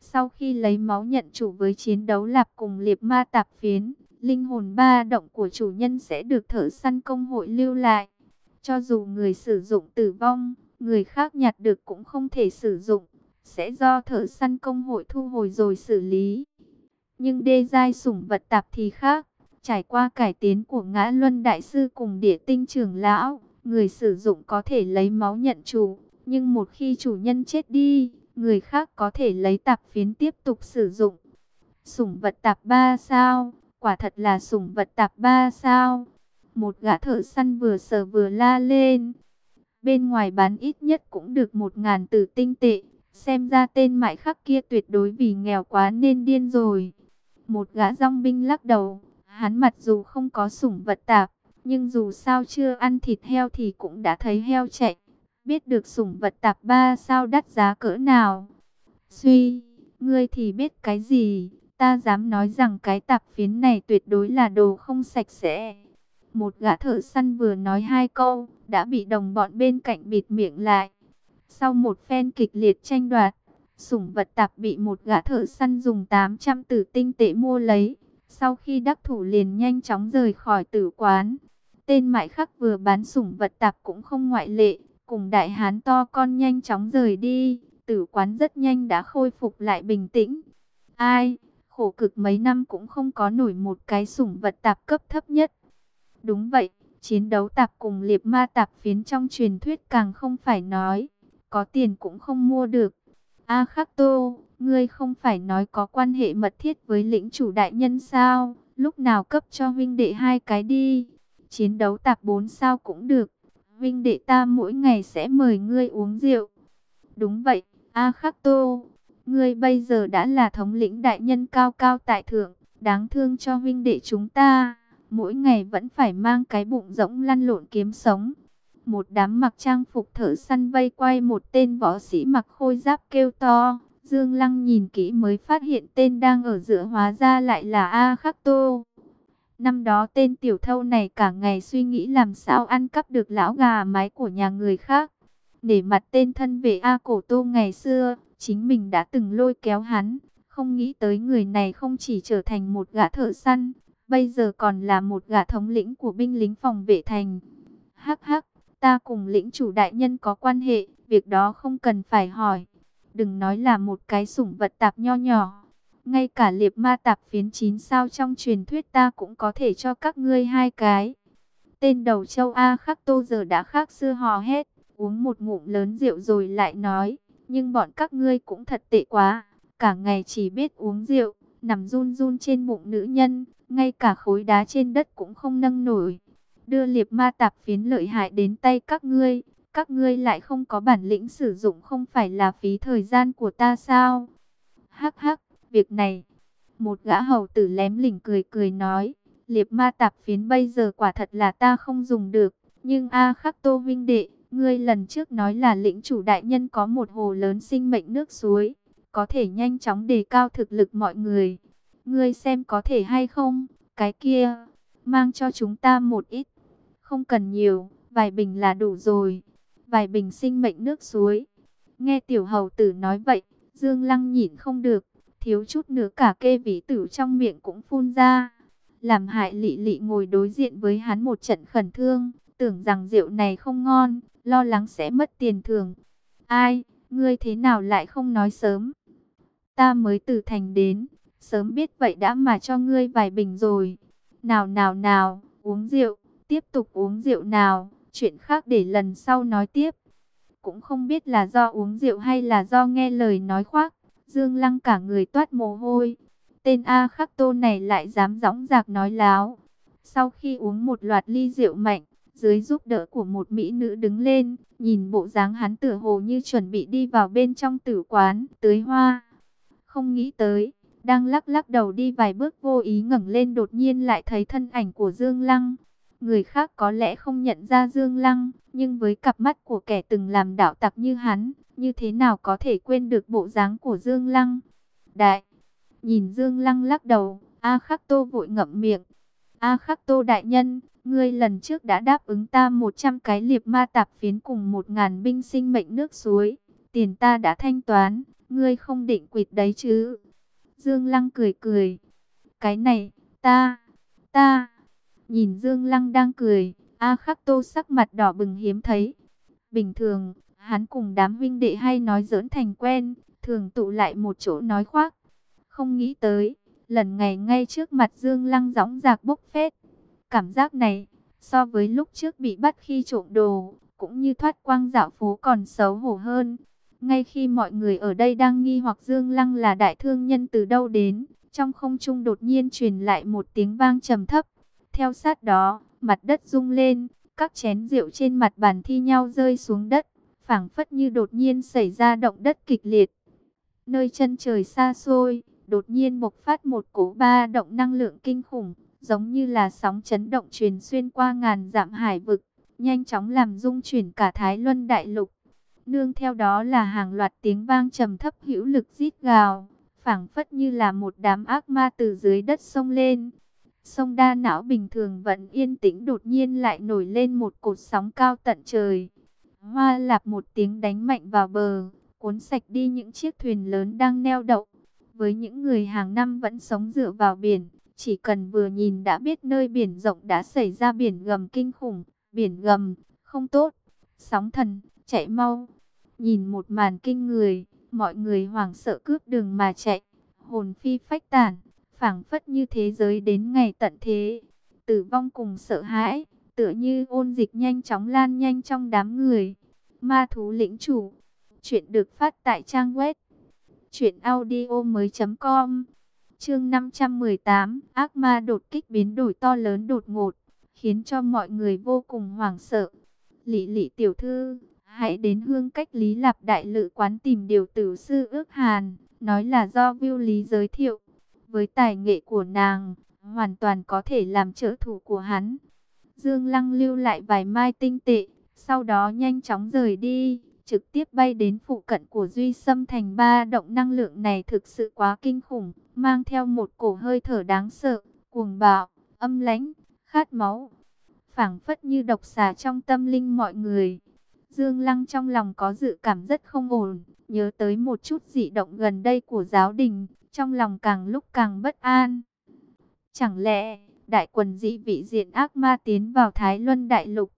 Sau khi lấy máu nhận chủ với chiến đấu lạp cùng liệp ma tạp phiến, linh hồn ba động của chủ nhân sẽ được thợ săn công hội lưu lại. Cho dù người sử dụng tử vong, người khác nhặt được cũng không thể sử dụng, sẽ do thợ săn công hội thu hồi rồi xử lý. Nhưng đê giai sủng vật tạp thì khác, trải qua cải tiến của ngã luân đại sư cùng địa tinh trưởng lão, người sử dụng có thể lấy máu nhận chủ, nhưng một khi chủ nhân chết đi, người khác có thể lấy tạp phiến tiếp tục sử dụng. Sủng vật tạp ba sao, quả thật là sủng vật tạp ba sao. Một gã thợ săn vừa sờ vừa la lên. Bên ngoài bán ít nhất cũng được một ngàn tử tinh tệ. Xem ra tên mại khắc kia tuyệt đối vì nghèo quá nên điên rồi. Một gã rong binh lắc đầu. Hắn mặt dù không có sủng vật tạp. Nhưng dù sao chưa ăn thịt heo thì cũng đã thấy heo chạy biết được sủng vật tạp ba sao đắt giá cỡ nào. Suy, ngươi thì biết cái gì, ta dám nói rằng cái tạp phiến này tuyệt đối là đồ không sạch sẽ. Một gã thợ săn vừa nói hai câu, đã bị đồng bọn bên cạnh bịt miệng lại. Sau một phen kịch liệt tranh đoạt, sủng vật tạp bị một gã thợ săn dùng 800 tử tinh tệ mua lấy. Sau khi đắc thủ liền nhanh chóng rời khỏi tử quán. Tên mại khắc vừa bán sủng vật tạp cũng không ngoại lệ, cùng đại hán to con nhanh chóng rời đi. Tử quán rất nhanh đã khôi phục lại bình tĩnh. Ai, khổ cực mấy năm cũng không có nổi một cái sủng vật tạp cấp thấp nhất. Đúng vậy, chiến đấu tạp cùng liệp ma tạp phiến trong truyền thuyết càng không phải nói, có tiền cũng không mua được. A Khắc Tô, ngươi không phải nói có quan hệ mật thiết với lĩnh chủ đại nhân sao, lúc nào cấp cho huynh đệ hai cái đi. Chiến đấu tạp bốn sao cũng được, huynh đệ ta mỗi ngày sẽ mời ngươi uống rượu. Đúng vậy, A Khắc Tô, ngươi bây giờ đã là thống lĩnh đại nhân cao cao tại thượng, đáng thương cho huynh đệ chúng ta, mỗi ngày vẫn phải mang cái bụng rỗng lăn lộn kiếm sống. Một đám mặc trang phục thợ săn vây quay một tên võ sĩ mặc khôi giáp kêu to. Dương Lăng nhìn kỹ mới phát hiện tên đang ở giữa hóa ra lại là A Khắc Tô. Năm đó tên tiểu thâu này cả ngày suy nghĩ làm sao ăn cắp được lão gà mái của nhà người khác. Để mặt tên thân vệ A Cổ Tô ngày xưa, chính mình đã từng lôi kéo hắn. Không nghĩ tới người này không chỉ trở thành một gã thợ săn, bây giờ còn là một gã thống lĩnh của binh lính phòng vệ thành. Hắc hắc, Ta cùng lĩnh chủ đại nhân có quan hệ, việc đó không cần phải hỏi. Đừng nói là một cái sủng vật tạp nho nhỏ. Ngay cả liệp ma tạp phiến chín sao trong truyền thuyết ta cũng có thể cho các ngươi hai cái. Tên đầu châu A khắc tô giờ đã khác xưa hò hét, uống một ngụm lớn rượu rồi lại nói. Nhưng bọn các ngươi cũng thật tệ quá, cả ngày chỉ biết uống rượu, nằm run run trên bụng nữ nhân, ngay cả khối đá trên đất cũng không nâng nổi đưa liệp ma tạp phiến lợi hại đến tay các ngươi, các ngươi lại không có bản lĩnh sử dụng không phải là phí thời gian của ta sao? Hắc hắc, việc này, một gã hầu tử lém lỉnh cười cười nói, liệp ma tạp phiến bây giờ quả thật là ta không dùng được, nhưng A khắc tô vinh đệ, ngươi lần trước nói là lĩnh chủ đại nhân có một hồ lớn sinh mệnh nước suối, có thể nhanh chóng đề cao thực lực mọi người. Ngươi xem có thể hay không, cái kia, mang cho chúng ta một ít không cần nhiều, vài bình là đủ rồi. Vài bình sinh mệnh nước suối. Nghe tiểu hầu tử nói vậy, Dương Lăng nhịn không được, thiếu chút nữa cả kê ví tử trong miệng cũng phun ra. Làm hại lị lị ngồi đối diện với hắn một trận khẩn thương, tưởng rằng rượu này không ngon, lo lắng sẽ mất tiền thường. Ai, ngươi thế nào lại không nói sớm? Ta mới từ thành đến, sớm biết vậy đã mà cho ngươi vài bình rồi. Nào nào nào, uống rượu tiếp tục uống rượu nào, chuyện khác để lần sau nói tiếp. Cũng không biết là do uống rượu hay là do nghe lời nói khoác, Dương Lăng cả người toát mồ hôi. Tên A Khắc Tô này lại dám dõng dạc nói láo. Sau khi uống một loạt ly rượu mạnh, dưới giúp đỡ của một mỹ nữ đứng lên, nhìn bộ dáng hắn tựa hồ như chuẩn bị đi vào bên trong tử quán, tưới hoa. Không nghĩ tới, đang lắc lắc đầu đi vài bước vô ý ngẩng lên đột nhiên lại thấy thân ảnh của Dương Lăng. Người khác có lẽ không nhận ra Dương Lăng, nhưng với cặp mắt của kẻ từng làm đạo tặc như hắn, như thế nào có thể quên được bộ dáng của Dương Lăng? Đại, nhìn Dương Lăng lắc đầu, A Khắc Tô vội ngậm miệng. A Khắc Tô đại nhân, ngươi lần trước đã đáp ứng ta 100 cái liệp ma tạp phiến cùng 1.000 binh sinh mệnh nước suối. Tiền ta đã thanh toán, ngươi không định quỵt đấy chứ? Dương Lăng cười cười. Cái này, ta, ta... Nhìn Dương Lăng đang cười, A Khắc Tô sắc mặt đỏ bừng hiếm thấy. Bình thường, hắn cùng đám huynh đệ hay nói giỡn thành quen, thường tụ lại một chỗ nói khoác. Không nghĩ tới, lần ngày ngay trước mặt Dương Lăng gióng giạc bốc phét. Cảm giác này, so với lúc trước bị bắt khi trộm đồ, cũng như thoát quang dạo phố còn xấu hổ hơn. Ngay khi mọi người ở đây đang nghi hoặc Dương Lăng là đại thương nhân từ đâu đến, trong không trung đột nhiên truyền lại một tiếng vang trầm thấp. Theo sát đó, mặt đất rung lên, các chén rượu trên mặt bàn thi nhau rơi xuống đất, phảng phất như đột nhiên xảy ra động đất kịch liệt. Nơi chân trời xa xôi, đột nhiên bộc phát một cỗ ba động năng lượng kinh khủng, giống như là sóng chấn động truyền xuyên qua ngàn dặm hải vực, nhanh chóng làm rung chuyển cả Thái Luân Đại Lục. Nương theo đó là hàng loạt tiếng vang trầm thấp hữu lực rít gào, phảng phất như là một đám ác ma từ dưới đất sông lên, Sông đa não bình thường vẫn yên tĩnh đột nhiên lại nổi lên một cột sóng cao tận trời. Hoa lạp một tiếng đánh mạnh vào bờ, cuốn sạch đi những chiếc thuyền lớn đang neo đậu. Với những người hàng năm vẫn sống dựa vào biển, chỉ cần vừa nhìn đã biết nơi biển rộng đã xảy ra biển gầm kinh khủng, biển gầm, không tốt, sóng thần, chạy mau. Nhìn một màn kinh người, mọi người hoảng sợ cướp đường mà chạy, hồn phi phách tản, phảng phất như thế giới đến ngày tận thế. Tử vong cùng sợ hãi, tựa như ôn dịch nhanh chóng lan nhanh trong đám người. Ma thú lĩnh chủ, chuyện được phát tại trang web truyện audio mới com Chương 518, ác ma đột kích biến đổi to lớn đột ngột, khiến cho mọi người vô cùng hoảng sợ. Lị Lị tiểu thư, hãy đến hương cách Lý Lạp đại lự quán tìm điều tử sư ước hàn, nói là do Viu Lý giới thiệu. Với tài nghệ của nàng, hoàn toàn có thể làm trợ thủ của hắn. Dương Lăng lưu lại vài mai tinh tệ, sau đó nhanh chóng rời đi, trực tiếp bay đến phụ cận của Duy Sâm thành ba động năng lượng này thực sự quá kinh khủng, mang theo một cổ hơi thở đáng sợ, cuồng bạo, âm lãnh, khát máu, phảng phất như độc xà trong tâm linh mọi người. Dương Lăng trong lòng có dự cảm rất không ổn, nhớ tới một chút dị động gần đây của giáo đình, trong lòng càng lúc càng bất an. Chẳng lẽ, đại quần dị vị diện ác ma tiến vào Thái Luân Đại Lục?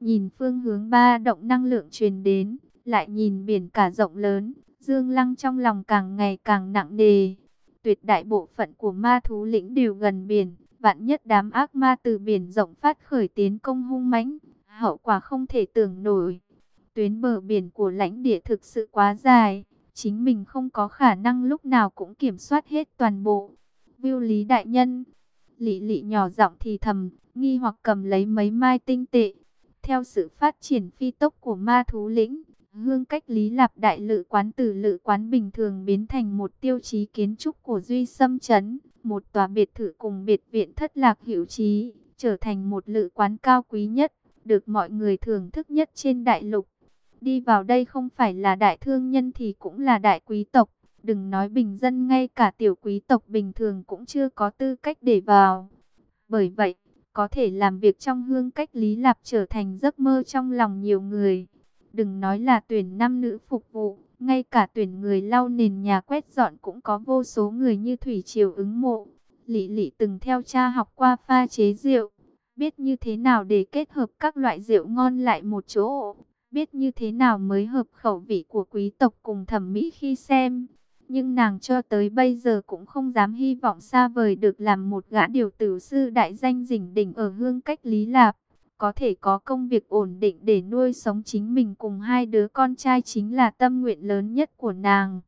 Nhìn phương hướng ba động năng lượng truyền đến, lại nhìn biển cả rộng lớn, Dương Lăng trong lòng càng ngày càng nặng nề. Tuyệt đại bộ phận của ma thú lĩnh đều gần biển, vạn nhất đám ác ma từ biển rộng phát khởi tiến công hung mãnh, hậu quả không thể tưởng nổi. Tuyến bờ biển của lãnh địa thực sự quá dài, chính mình không có khả năng lúc nào cũng kiểm soát hết toàn bộ. Viu Lý đại nhân, Lị Lị nhỏ giọng thì thầm, nghi hoặc cầm lấy mấy mai tinh tệ. Theo sự phát triển phi tốc của ma thú lĩnh, hương cách Lý Lạp đại lự quán từ lự quán bình thường biến thành một tiêu chí kiến trúc của Duy Sâm Trấn, một tòa biệt thự cùng biệt viện thất lạc hiệu trí, trở thành một lự quán cao quý nhất, được mọi người thưởng thức nhất trên đại lục. Đi vào đây không phải là đại thương nhân thì cũng là đại quý tộc. Đừng nói bình dân ngay cả tiểu quý tộc bình thường cũng chưa có tư cách để vào. Bởi vậy, có thể làm việc trong hương cách Lý Lạp trở thành giấc mơ trong lòng nhiều người. Đừng nói là tuyển nam nữ phục vụ, ngay cả tuyển người lau nền nhà quét dọn cũng có vô số người như Thủy Triều ứng mộ. Lị Lị từng theo cha học qua pha chế rượu, biết như thế nào để kết hợp các loại rượu ngon lại một chỗ, biết như thế nào mới hợp khẩu vị của quý tộc cùng thẩm mỹ khi xem. Nhưng nàng cho tới bây giờ cũng không dám hy vọng xa vời được làm một gã điều tử sư đại danh đỉnh đỉnh ở hương cách Lý Lạp. Có thể có công việc ổn định để nuôi sống chính mình cùng hai đứa con trai chính là tâm nguyện lớn nhất của nàng.